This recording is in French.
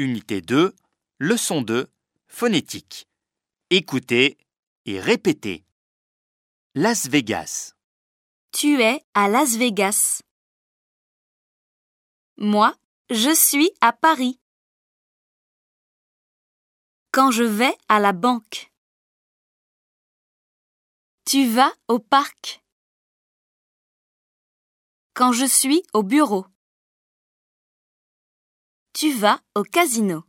Unité 2, leçon 2, phonétique. Écoutez et répétez. Las Vegas, Tu es à Las Vegas. Moi, je suis à Paris. Quand je vais à la banque. Tu vas au parc. Quand je suis au bureau. Tu vas au casino.